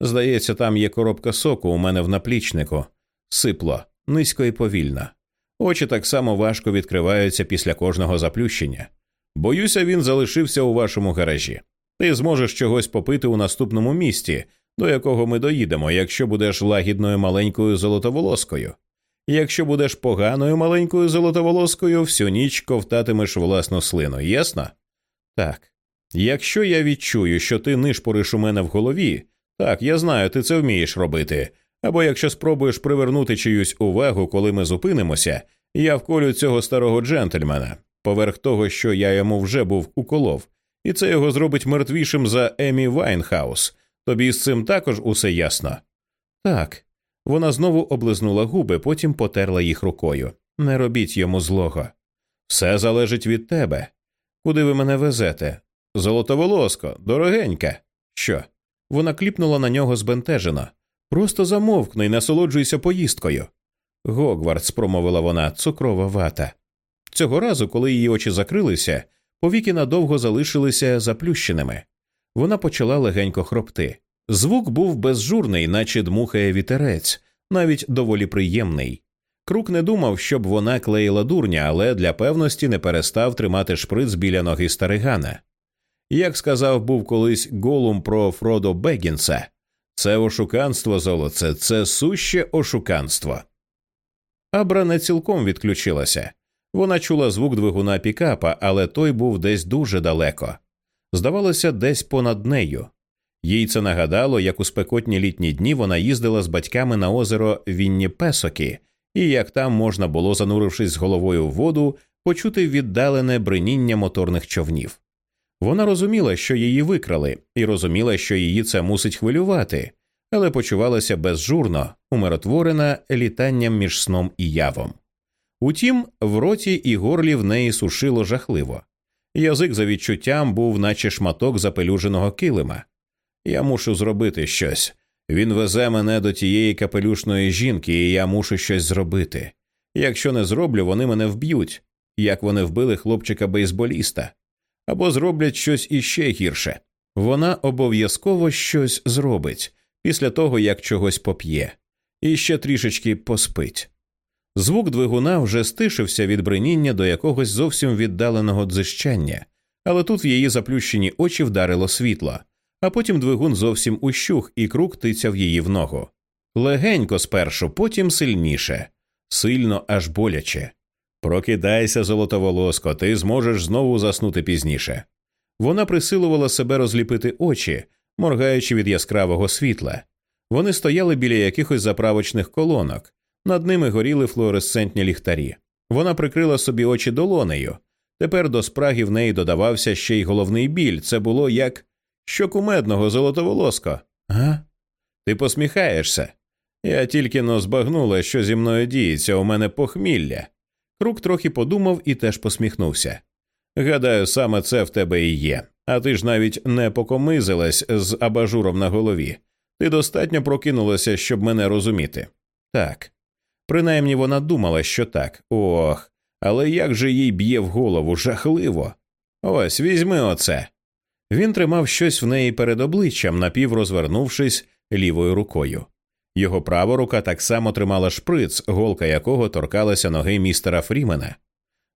Здається, там є коробка соку у мене в наплічнику, сипло, низько і повільно. Очі так само важко відкриваються після кожного заплющення. Боюся, він залишився у вашому гаражі. Ти зможеш чогось попити у наступному місті, до якого ми доїдемо, якщо будеш лагідною маленькою золотоволоскою. Якщо будеш поганою маленькою золотоволоскою, всю ніч ковтатимеш власну слину, ясно? Так. Якщо я відчую, що ти нишпориш у мене в голові, так, я знаю, ти це вмієш робити. Або якщо спробуєш привернути чиюсь увагу, коли ми зупинимося, я вколю цього старого джентльмена, поверх того, що я йому вже був уколов, і це його зробить мертвішим за Емі Вайнхаус. Тобі з цим також усе ясно? Так. Вона знову облизнула губи, потім потерла їх рукою. Не робіть йому злого. Все залежить від тебе. Куди ви мене везете? Золотоволоско, дорогенька. Що? Вона кліпнула на нього збентежено. Просто замовкни й насолоджуйся поїздкою. Гогвардс, промовила вона, цукрова вата. Цього разу, коли її очі закрилися, повіки надовго залишилися заплющеними. Вона почала легенько хропти. Звук був безжурний, наче дмухає вітерець, навіть доволі приємний. Крук не думав, щоб вона клеїла дурня, але для певності не перестав тримати шприц біля ноги старигана. Як сказав був колись Голум про Фродо Бегінса, це ошуканство золоце, це суще ошуканство. Абра не цілком відключилася. Вона чула звук двигуна пікапа, але той був десь дуже далеко. Здавалося, десь понад нею. Їй це нагадало, як у спекотні літні дні вона їздила з батьками на озеро Вінніпесокі, і як там можна було, занурившись з головою в воду, почути віддалене бриніння моторних човнів. Вона розуміла, що її викрали, і розуміла, що її це мусить хвилювати, але почувалася безжурно, умиротворена літанням між сном і явом. Утім, в роті і горлі в неї сушило жахливо. Язик за відчуттям був, наче шматок запелюженого килима. Я мушу зробити щось. Він везе мене до тієї капелюшної жінки, і я мушу щось зробити. Якщо не зроблю, вони мене вб'ють, як вони вбили хлопчика бейсболіста, або зроблять щось іще гірше. Вона обов'язково щось зробить після того, як чогось поп'є, і ще трішечки поспить. Звук двигуна вже стишився від бриніння до якогось зовсім віддаленого дзищання, але тут в її заплющені очі вдарило світло а потім двигун зовсім ущух, і круг тицяв її в ногу. Легенько спершу, потім сильніше, сильно аж боляче. Прокидайся, золотоволоско, ти зможеш знову заснути пізніше. Вона присилувала себе розліпити очі, моргаючи від яскравого світла. Вони стояли біля якихось заправочних колонок, над ними горіли флуоресцентні ліхтарі. Вона прикрила собі очі долонею. Тепер до спраги в неї додавався ще й головний біль. Це було як що кумедного золотоволоско? Га? Ти посміхаєшся? Я тільки но збагнула, що зі мною діється, у мене похмілля. Крук трохи подумав і теж посміхнувся. Гадаю, саме це в тебе і є, а ти ж навіть не покомизилась з абажуром на голові. Ти достатньо прокинулася, щоб мене розуміти. Так. Принаймні вона думала, що так. Ох, але як же їй б'є в голову жахливо. Ось візьми оце. Він тримав щось в неї перед обличчям, напіврозвернувшись лівою рукою. Його права рука так само тримала шприц, голка якого торкалася ноги містера Фрімена.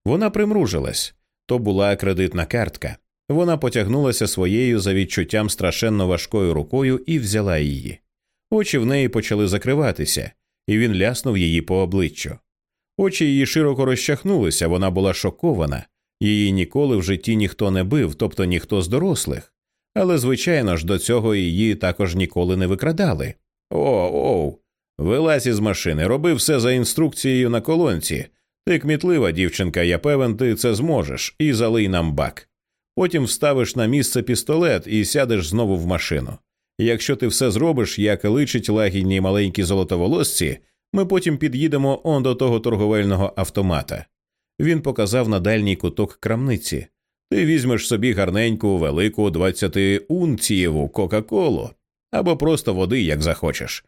Вона примружилась то була кредитна картка. Вона потягнулася своєю за відчуттям страшенно важкою рукою і взяла її. Очі в неї почали закриватися, і він ляснув її по обличчю. Очі її широко розчахнулися, вона була шокована, її ніколи в житті ніхто не бив, тобто ніхто з дорослих. Але, звичайно ж, до цього її також ніколи не викрадали. О, оу, вилазь із машини, роби все за інструкцією на колонці. Ти кмітлива, дівчинка, я певен, ти це зможеш, і залий нам бак. Потім вставиш на місце пістолет і сядеш знову в машину. Якщо ти все зробиш, як личить лагідній маленькій золотоволосці, ми потім під'їдемо он до того торговельного автомата. Він показав на дальній куток крамниці. Ти візьмеш собі гарненьку, велику 20-унцієву Кока-Колу або просто води, як захочеш.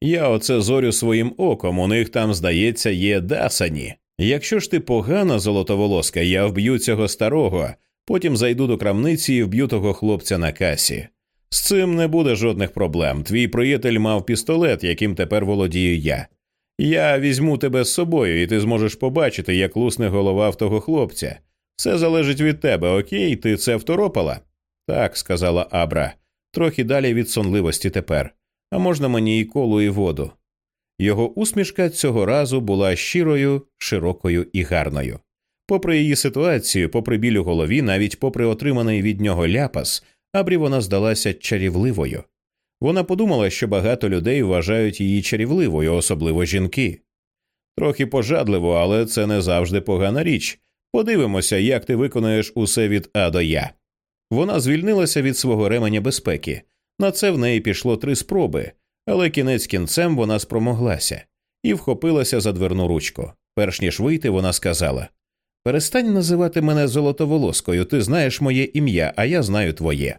Я оце зорю своїм оком, у них там, здається, є дасані. Якщо ж ти погана золотоволоска, я вб'ю цього старого, потім зайду до крамниці і вб'ю того хлопця на касі. З цим не буде жодних проблем. Твій приятель мав пістолет, яким тепер володію я. Я візьму тебе з собою, і ти зможеш побачити, як лусне голова в того хлопця. Все залежить від тебе, окей, ти це второпала? Так, сказала Абра, трохи далі від сонливості тепер. А можна мені і колу, і воду. Його усмішка цього разу була щирою, широкою і гарною. Попри її ситуацію, попри біль у голові, навіть попри отриманий від нього ляпас, Абрі вона здалася чарівливою. Вона подумала, що багато людей вважають її чарівливою, особливо жінки. Трохи пожадливо, але це не завжди погана річ. Подивимося, як ти виконаєш усе від А до Я. Вона звільнилася від свого ременя безпеки. На це в неї пішло три спроби, але кінець кінцем вона спромоглася і вхопилася за дверну ручку. Перш ніж вийти, вона сказала Перестань називати мене золотоволоскою, ти знаєш моє ім'я, а я знаю твоє.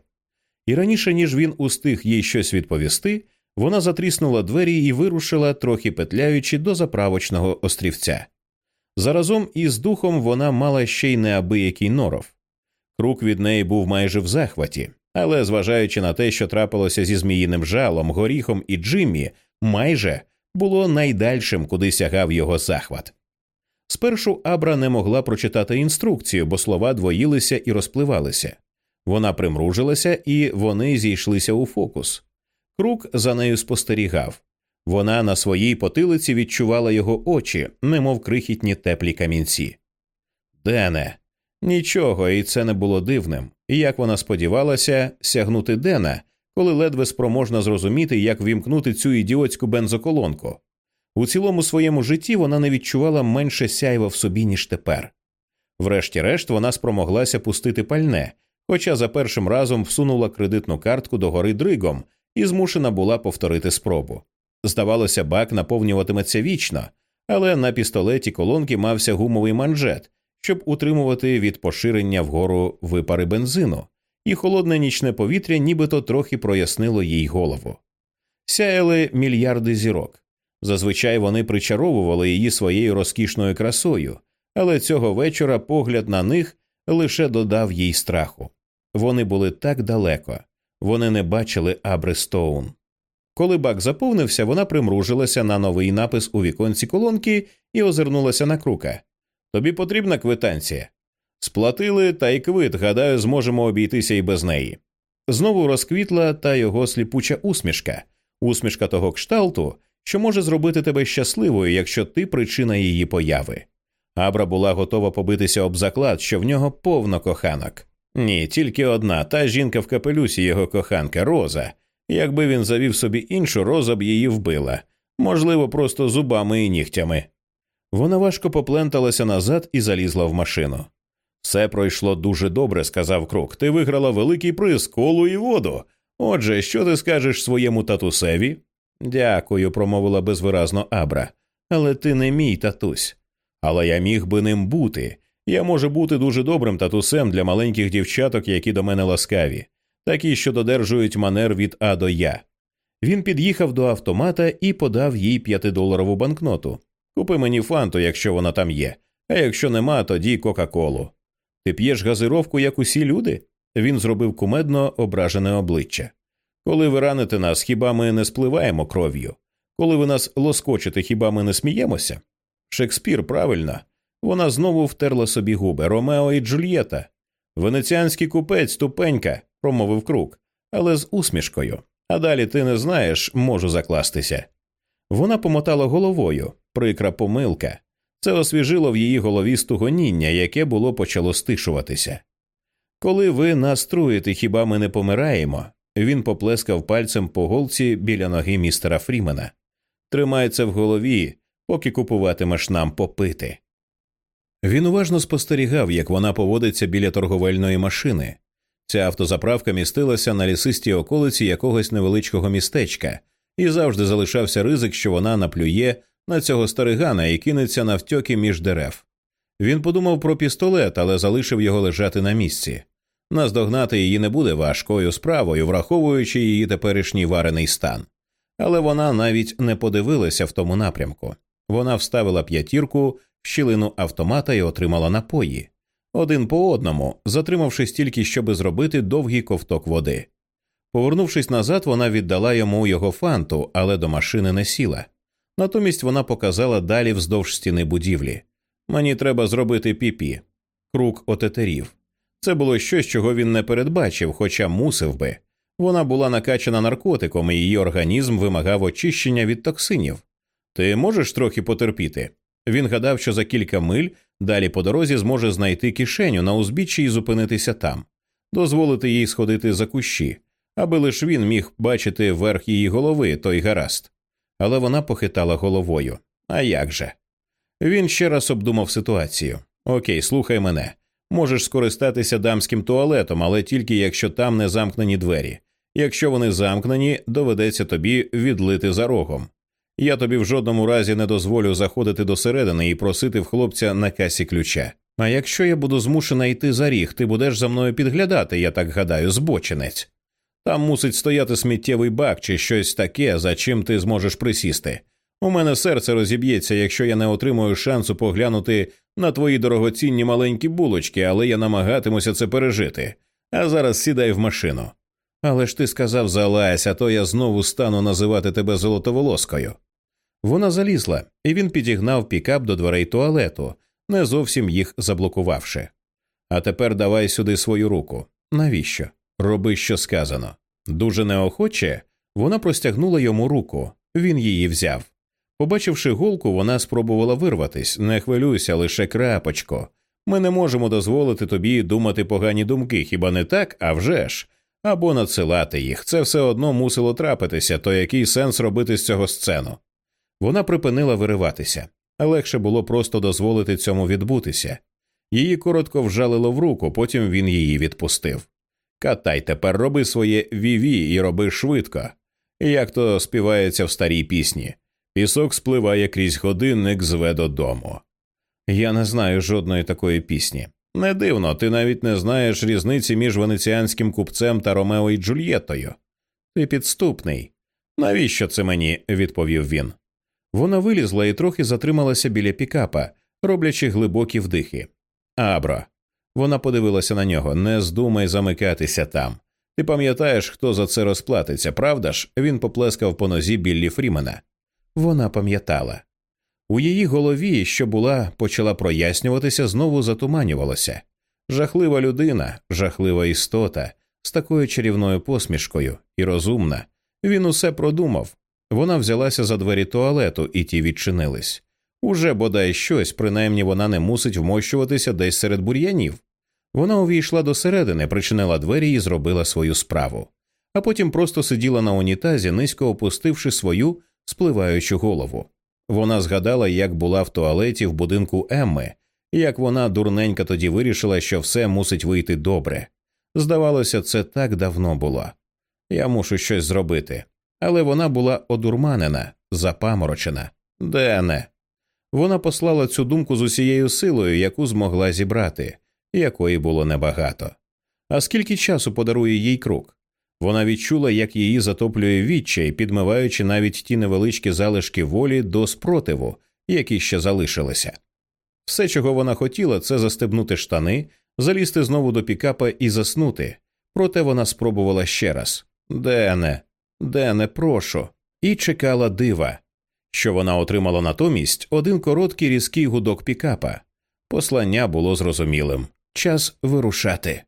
І раніше ніж він устиг їй щось відповісти, вона затріснула двері і вирушила, трохи петляючи до заправочного острівця. Заразом із духом вона мала ще й неабиякий норов. Крук від неї був майже в захваті, але зважаючи на те, що трапилося зі зміїним жалом, горіхом і Джиммі, майже було найдальшим, куди сягав його захват. Спершу Абра не могла прочитати інструкцію, бо слова двоїлися і розпливалися. Вона примружилася, і вони зійшлися у фокус. Крук за нею спостерігав. Вона на своїй потилиці відчувала його очі, немов крихітні теплі камінці. Дене. Нічого, і це не було дивним. І як вона сподівалася сягнути Дена, коли ледве спроможна зрозуміти, як вімкнути цю ідіотську бензоколонку. У цілому своєму житті вона не відчувала менше сяйва в собі, ніж тепер. Врешті-решт вона спромоглася пустити пальне, хоча за першим разом всунула кредитну картку до гори дригом і змушена була повторити спробу. Здавалося, бак наповнюватиметься вічно, але на пістолеті колонки мався гумовий манжет, щоб утримувати від поширення вгору випари бензину, і холодне нічне повітря нібито трохи прояснило їй голову. Сяяли мільярди зірок. Зазвичай вони причаровували її своєю розкішною красою, але цього вечора погляд на них лише додав їй страху. Вони були так далеко, вони не бачили Абри Стоун. Коли бак заповнився, вона примружилася на новий напис у віконці колонки і озирнулася на крука. Тобі потрібна квитанція. Сплатили та й квит, гадаю, зможемо обійтися і без неї. Знову розквітла та його сліпуча усмішка, усмішка того кшталту, що може зробити тебе щасливою, якщо ти причина її появи. Абра була готова побитися об заклад, що в нього повно коханок. Ні, тільки одна та жінка в капелюсі його коханка Роза. Якби він завів собі іншу, роза б її вбила, можливо, просто зубами і нігтями. Вона важко попленталася назад і залізла в машину. Все пройшло дуже добре, сказав Крук. Ти виграла великий приз, колу і воду. Отже, що ти скажеш своєму татусеві? Дякую, промовила безвиразно Абра. Але ти не мій татусь. Але я міг би ним бути. Я можу бути дуже добрим татусем для маленьких дівчаток, які до мене ласкаві, такі, що додержують манер від А до Я. Він під'їхав до автомата і подав їй п'ятидоларову банкноту. Купи мені фанту, якщо вона там є, а якщо нема, тоді Кока-Колу. Ти п'єш газировку, як усі люди? Він зробив кумедно ображене обличчя. Коли ви раните нас, хіба ми не спливаємо кров'ю? Коли ви нас лоскочите, хіба ми не сміємося? Шекспір, правильно. Вона знову втерла собі губи Ромео і Джульєта. Венеціанський купець тупенька, промовив крук, але з усмішкою. А далі ти не знаєш, можу закластися. Вона помотала головою, прикра помилка. Це освіжило в її голові стугоніння, яке було почало стишуватися. Коли ви наструєте, хіба ми не помираємо? Він поплескав пальцем по голці біля ноги містера Фрімена. Тримай це в голові, поки купуватимеш нам попити. Він уважно спостерігав, як вона поводиться біля торговельної машини. Ця автозаправка містилася на лісистій околиці якогось невеличкого містечка, і завжди залишався ризик, що вона наплює на цього старигана і кинеться навтьоки між дерев. Він подумав про пістолет, але залишив його лежати на місці. Наздогнати її не буде важкою справою, враховуючи її теперішній варений стан. Але вона навіть не подивилася в тому напрямку. Вона вставила п'ятірку щілину автомата і отримала напої один по одному, затримавшись тільки, щоби зробити довгий ковток води. Повернувшись назад, вона віддала йому його фанту, але до машини не сіла. Натомість вона показала далі вздовж стіни будівлі. Мені треба зробити піпі. Круг отетерів. Це було щось, чого він не передбачив, хоча мусив би. Вона була накачана наркотиком, і її організм вимагав очищення від токсинів. Ти можеш трохи потерпіти? Він гадав, що за кілька миль далі по дорозі зможе знайти кишеню на узбіччі і зупинитися там, дозволити їй сходити за кущі, аби лише він міг бачити верх її голови, той гаразд. Але вона похитала головою. А як же? Він ще раз обдумав ситуацію. Окей, слухай мене. Можеш скористатися дамським туалетом, але тільки якщо там не замкнені двері. Якщо вони замкнені, доведеться тобі відлити за рогом. Я тобі в жодному разі не дозволю заходити до середини і просити в хлопця на касі ключа. А якщо я буду змушена йти за ріг, ти будеш за мною підглядати, я так гадаю, збочинець. Там мусить стояти сміттєвий бак чи щось таке, за чим ти зможеш присісти. У мене серце розіб'ється, якщо я не отримую шансу поглянути на твої дорогоцінні маленькі булочки, але я намагатимуся це пережити. А зараз сідай в машину. Але ж ти сказав залазь, а то я знову стану називати тебе золотоволоскою. Вона залізла, і він підігнав пікап до дверей туалету, не зовсім їх заблокувавши. А тепер давай сюди свою руку. Навіщо? Роби, що сказано. Дуже неохоче вона простягнула йому руку, він її взяв. Побачивши голку, вона спробувала вирватись не хвилюйся, лише крапочко. Ми не можемо дозволити тобі думати погані думки, хіба не так, а вже ж. або надсилати їх. Це все одно мусило трапитися, то який сенс робити з цього сцену? Вона припинила вириватися, легше було просто дозволити цьому відбутися. Її коротко вжалило в руку, потім він її відпустив. Катай, тепер роби своє віві і роби швидко, як то співається в старій пісні. Пісок спливає крізь годинник, зве додому. Я не знаю жодної такої пісні. Не дивно, ти навіть не знаєш різниці між венеціанським купцем та Ромео і Джульєттою. Ти підступний. Навіщо це мені? відповів він. Вона вилізла і трохи затрималася біля пікапа, роблячи глибокі вдихи. Абро. Вона подивилася на нього не здумай замикатися там. Ти пам'ятаєш, хто за це розплатиться, правда ж? Він поплескав по нозі Біллі Фрімена. Вона пам'ятала. У її голові, що була, почала прояснюватися, знову затуманювалося. Жахлива людина, жахлива істота, з такою чарівною посмішкою і розумна. Він усе продумав. Вона взялася за двері туалету, і ті відчинились. Уже бодай щось, принаймні вона не мусить вмощуватися десь серед бур'янів. Вона увійшла до середини, причинила двері і зробила свою справу, а потім просто сиділа на унітазі, низько опустивши свою спливаючу голову. Вона згадала, як була в туалеті в будинку Емми, як вона дурненька тоді вирішила, що все мусить вийти добре. Здавалося, це так давно було. Я мушу щось зробити. Але вона була одурманена, запаморочена. Де не? Вона послала цю думку з усією силою, яку змогла зібрати, якої було небагато. А скільки часу подарує їй круг? Вона відчула, як її затоплює відчай, підмиваючи навіть ті невеличкі залишки волі до спротиву, які ще залишилися. Все, чого вона хотіла, це застебнути штани, залізти знову до пікапа і заснути. Проте вона спробувала ще раз Дене, Дене, прошу, і чекала дива. Що вона отримала натомість один короткий різкий гудок пікапа. Послання було зрозумілим час вирушати.